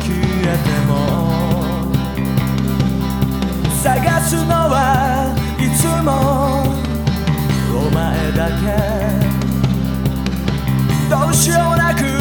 消えても。探すのはいつも。お前だけ。どうしようなく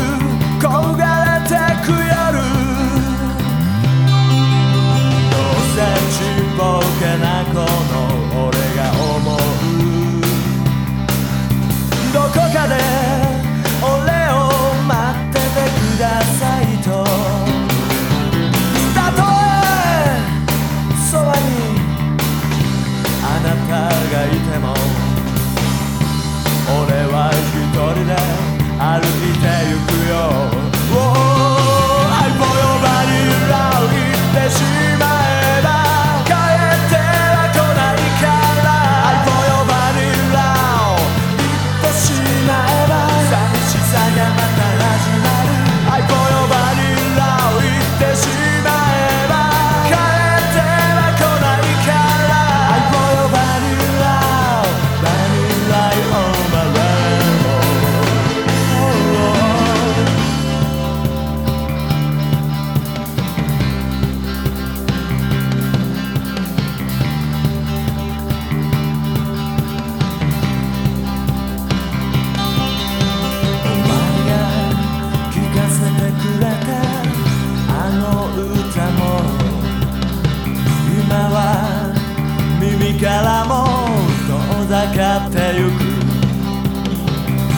なってゆく。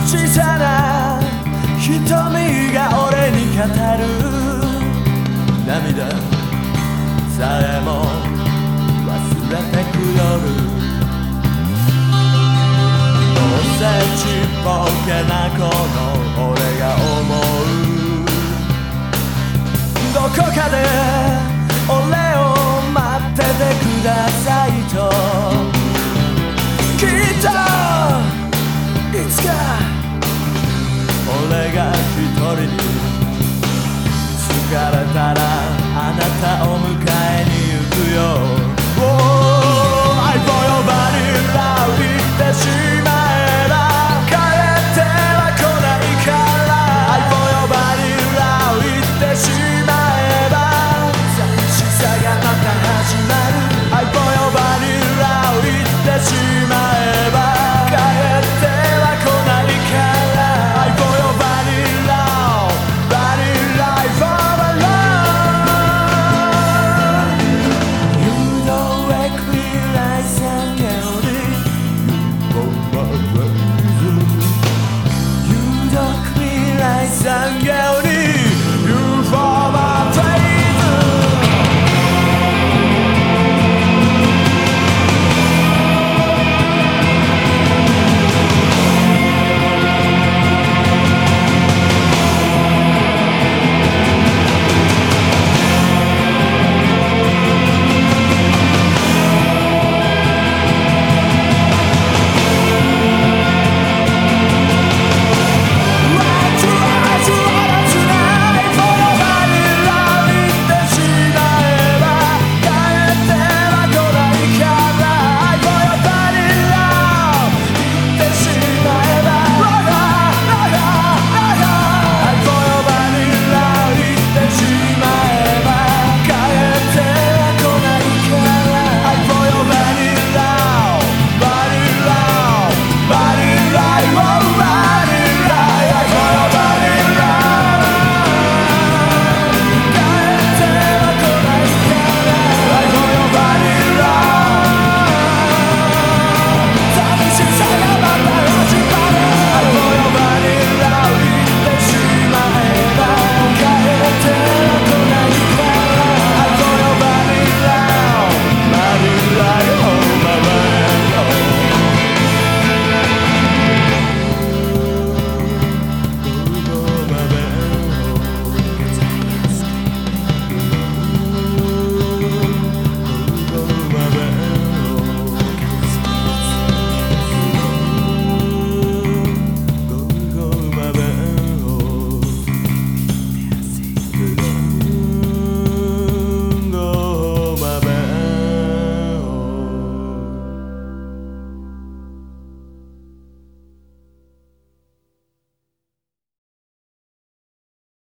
小さな瞳が俺に語る。涙さえも忘れてく夜。どうせちっぽけなこの俺が一人に疲れたらあなたを迎えに行くよ Oh, I for your body, love it, that's it and